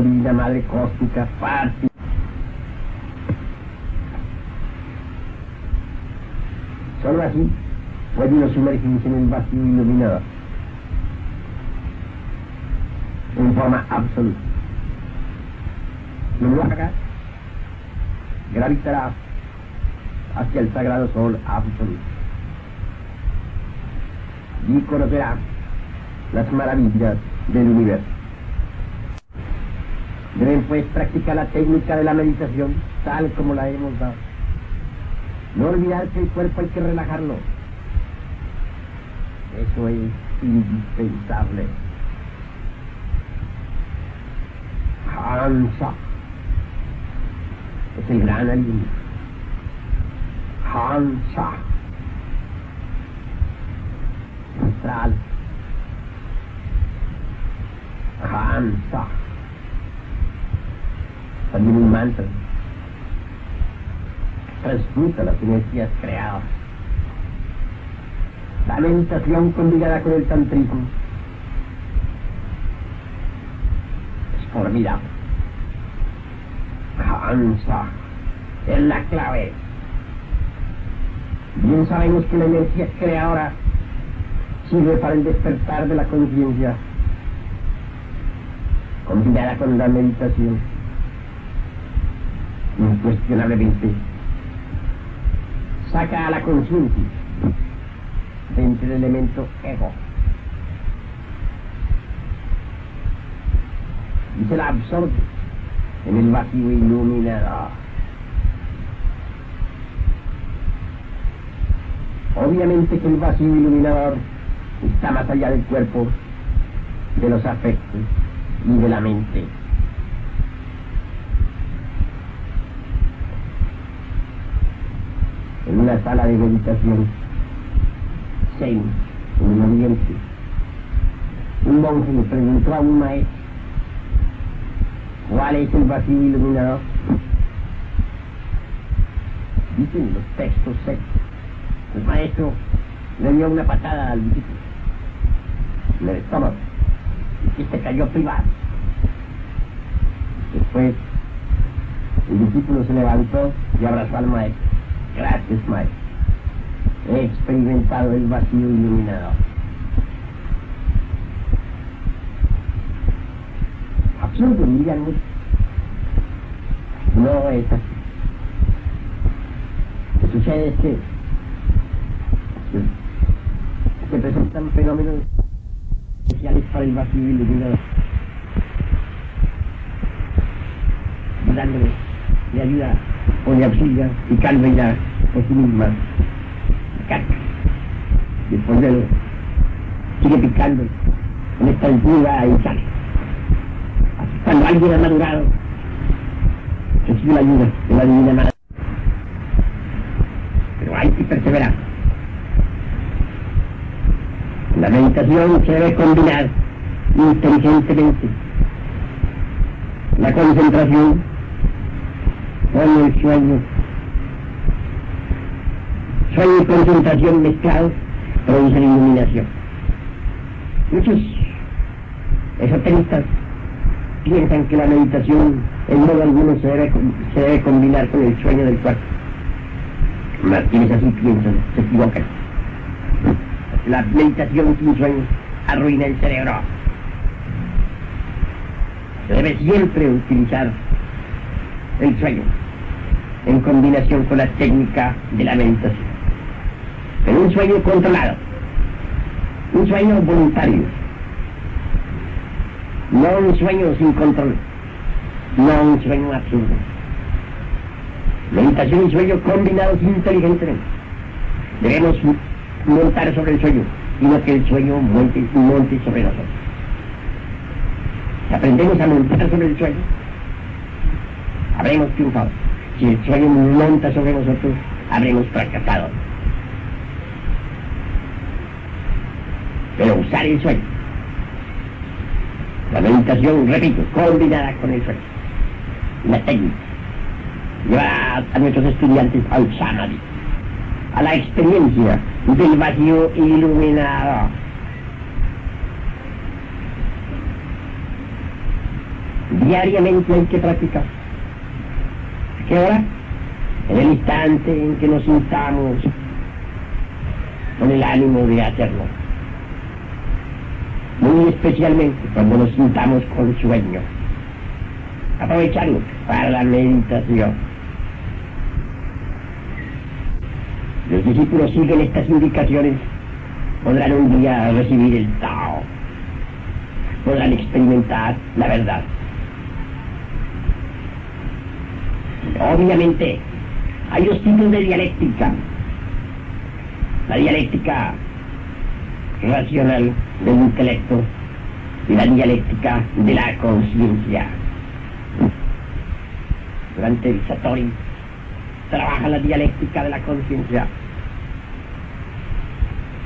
divina madre cósmica, fácil. Solo así puede uno sumergirse en el vacío iluminado en forma absoluta. Lo haga, gravitará hacia el sagrado sol absoluto y conocerá las maravillas del universo. Deben pues practicar la técnica de la meditación tal como la hemos dado. No olvidar que el cuerpo hay que relajarlo. Eso es indispensable. Hansa es el gran alivio. Hansa. Astral. Hansa. También un mantra. Transmuta las energías creadas. La meditación combinada con el tantrismo es formidable. Hansa es la clave. Bien sabemos que la energía creadora sirve para el despertar de la conciencia, combinada con la meditación, incuestionablemente saca a la conciencia de entre el elemento ego y se la absorbe en el vacío iluminado. Obviamente que el vacío iluminador está más allá del cuerpo, de los afectos y de la mente. En una sala de meditación, zen, en un ambiente, un monje le preguntó a un maestro cuál es el vacío iluminador. Dicen los textos secos. El maestro le dio una patada al discípulo en el y se cayó privado. Después el discípulo se levantó y abrazó al maestro. Gracias, maestro. He experimentado el vacío iluminador. Absurdo, muchos. No es así. Lo que sucede es que se presentan fenómenos especiales para el vacío iluminador. Dándole, le ayuda o le auxilia y calma ya por sí misma. Caca. Y después de sigue picando con esta altura y sale. Cuando alguien ha madurado, recibe la ayuda de la divina madre. Pero hay que perseverar. La meditación se debe combinar inteligentemente la concentración con el sueño. Sueño y concentración mezclados producen iluminación. Muchos esoteristas piensan que la meditación en modo alguno se debe, se debe combinar con el sueño del cuerpo. Quienes así piensan se equivocan. La meditación sin sueño arruina el cerebro. Se debe siempre utilizar el sueño en combinación con la técnica de la meditación. Pero un sueño controlado, un sueño voluntario, no un sueño sin control, no un sueño absurdo. Meditación y sueño combinados inteligentemente. Debemos montar sobre el sueño, y no que el sueño monte, monte sobre nosotros. Si aprendemos a montar sobre el sueño, habremos triunfado. Si el sueño monta sobre nosotros, habremos fracasado. Pero usar el sueño. La meditación, repito, combinada con el sueño. La técnica. Lleva a nuestros estudiantes al samadhi, a la experiencia del vacío iluminado. diariamente hay que practicar. ¿A qué hora? En el instante en que nos sintamos con el ánimo de hacerlo. Muy especialmente cuando nos sintamos con sueño. Aprovecharlo para la meditación. Los discípulos siguen estas indicaciones, podrán un día recibir el Tao, podrán experimentar la verdad. Obviamente, hay dos tipos de dialéctica. La dialéctica racional del intelecto y la dialéctica de la conciencia. Durante el Satori trabaja la dialéctica de la conciencia.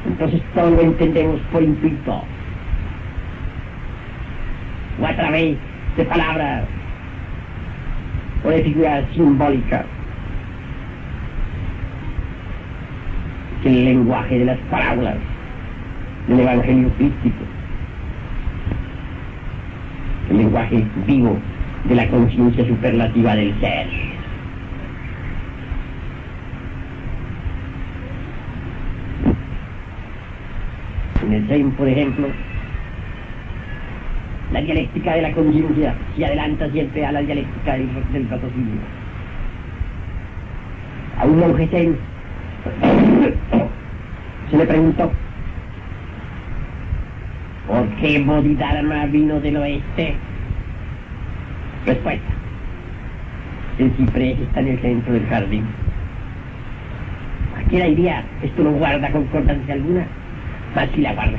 Entonces todo lo entendemos por intuito o a través de palabras o de figuras simbólicas. Que el lenguaje de las parábolas del Evangelio crístico, el lenguaje vivo de la conciencia superlativa del ser. En el Zen, por ejemplo, la dialéctica de la conciencia se adelanta siempre a la dialéctica del, del raciocinio. A un monje se le preguntó ¿por qué Bodhidharma vino del oeste? Respuesta. El ciprés está en el centro del jardín. Cualquiera diría, esto no guarda concordancia alguna, más si la guarda.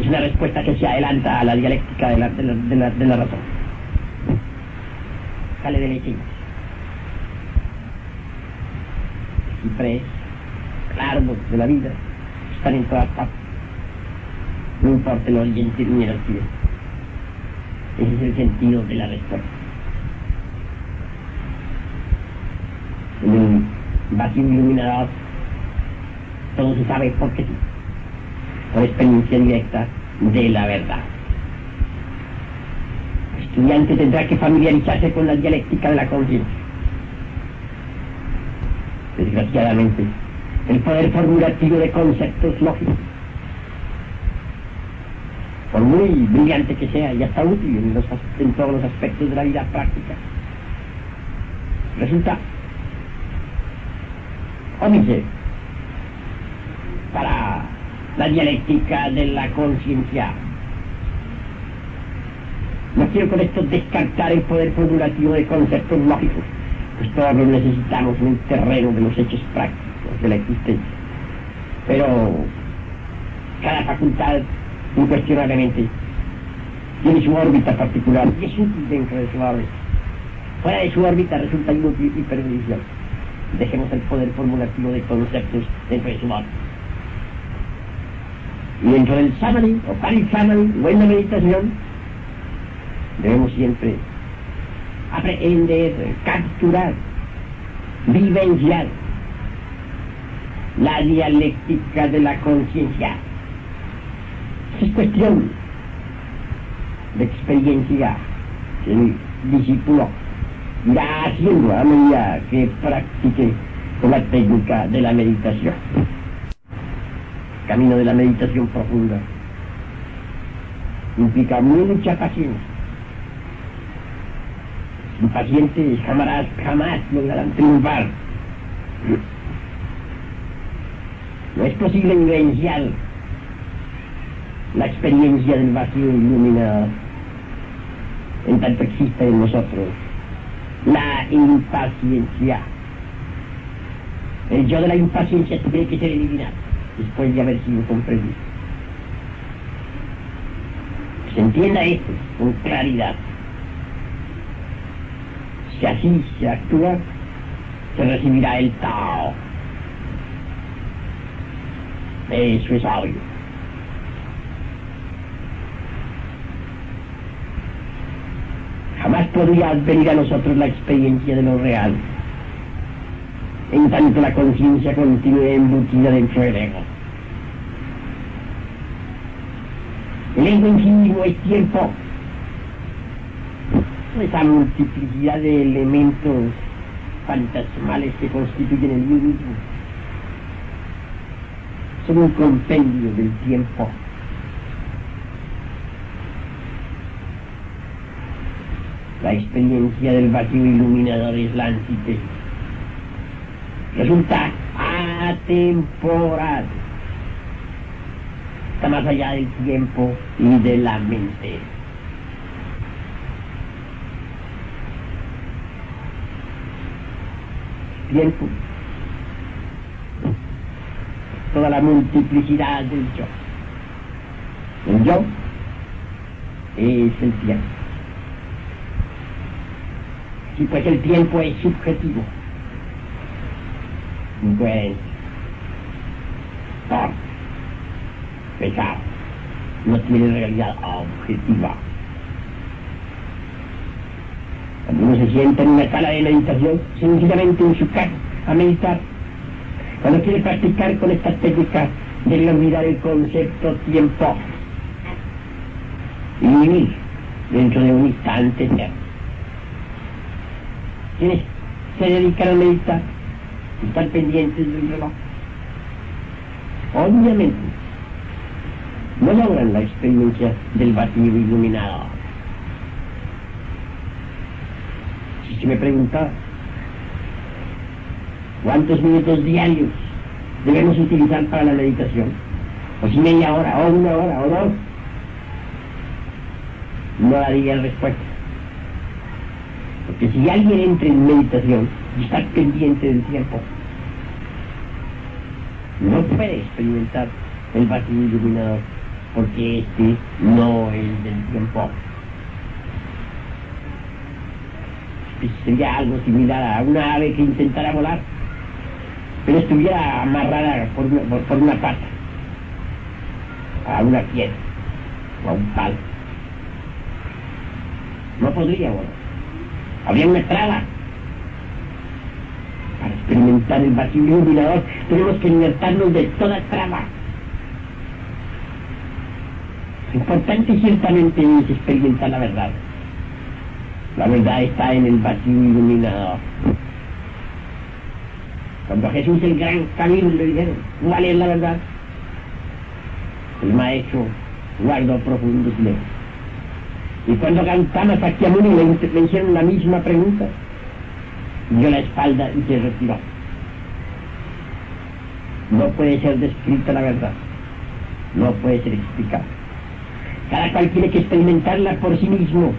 Es una respuesta que se adelanta a la dialéctica de la, de la, de la, de razón. Sale de la encima. Ciprés, árboles de la vida, están en todas partes. No importa el oriente ni el occidente. Ese es el sentido de la respuesta. En el vacío iluminador todo se sabe porque sí, por experiencia directa de la verdad. El estudiante tendrá que familiarizarse con la dialéctica de la conciencia. Desgraciadamente, el poder formulativo de conceptos lógicos por muy brillante que sea y hasta útil en, todos los aspectos de la vida práctica, resulta óbice para la dialéctica de la conciencia. No quiero con esto descartar el poder formulativo de conceptos lógicos, pues todos necesitamos en el terreno de los hechos prácticos de la existencia. Pero cada facultad incuestionablemente tiene su órbita particular y es útil dentro de su órbita. Fuera de su órbita resulta inútil y perjudicial. Dejemos el poder formulativo de conceptos dentro de su. Y dentro del samadhi o parisamadhi o en la meditación debemos siempre aprender, capturar, vivenciar la dialéctica de la conciencia es cuestión de experiencia que el discípulo irá haciendo a medida que practique con la técnica de la meditación. Camino de la meditación profunda implica mucha paciencia. Sin pacientes jamás, jamás lograrán triunfar. No es posible vivenciar la experiencia del vacío iluminado, en tanto existe en nosotros la impaciencia. El yo de la impaciencia tiene que ser eliminado después de haber sido comprendido. Se entienda esto con claridad. Si así se actúa, se recibirá el Tao. Eso es jamás podría venir a nosotros la experiencia de lo real, en tanto la conciencia continúe embutida dentro del ego. El ego en sí mismo es tiempo, esa multiplicidad de elementos fantasmales que constituyen el mismo. Son un compendio del tiempo. La experiencia del vacío iluminador es la antítesis. Resulta atemporal. Está más allá del tiempo y de la mente. Tiempo. Toda la multiplicidad del yo. El yo es el tiempo. Y pues el tiempo es subjetivo. Pues, torpe, pesado, no tiene realidad objetiva. Cuando uno se sienta en una sala de meditación, sencillamente en su casa, a meditar, cuando quiere practicar con esta técnica, debe olvidar el concepto tiempo. Y vivir dentro de un instante. Quienes se dedican a meditar, están pendientes del reloj. Obviamente, no logran la experiencia del vacío iluminado. Si se me pregunta, ¿cuántos minutos diarios debemos utilizar para la meditación? O si media hora, o una hora, o dos, no daría respuesta. Porque si alguien entra en meditación y está pendiente del tiempo, no puede experimentar el vacío iluminador, porque este no es del tiempo. Sería algo similar a una ave que intentara volar, pero estuviera amarrada por una, por, pata a una piedra o a un palo. No podría volar habría una traba. Para experimentar el vacío iluminador tenemos que libertarnos de toda traba. Lo importante ciertamente es experimentar la verdad. La verdad está en el vacío iluminador. Cuando a Jesús el gran camino le dijeron, ¿cuál es la verdad? El maestro guardó profundo silencio. Y cuando cantamos aquí a Muni le, le hicieron la misma pregunta, dio la espalda y se retiró. No puede ser descrita la verdad, no puede ser explicada. Cada cual tiene que experimentarla por sí mismo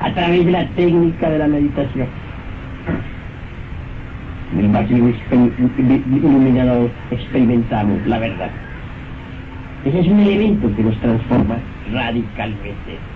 a través de la técnica de la meditación. El vacío iluminado experimentamos la verdad. Ese es un elemento que nos transforma radicalmente.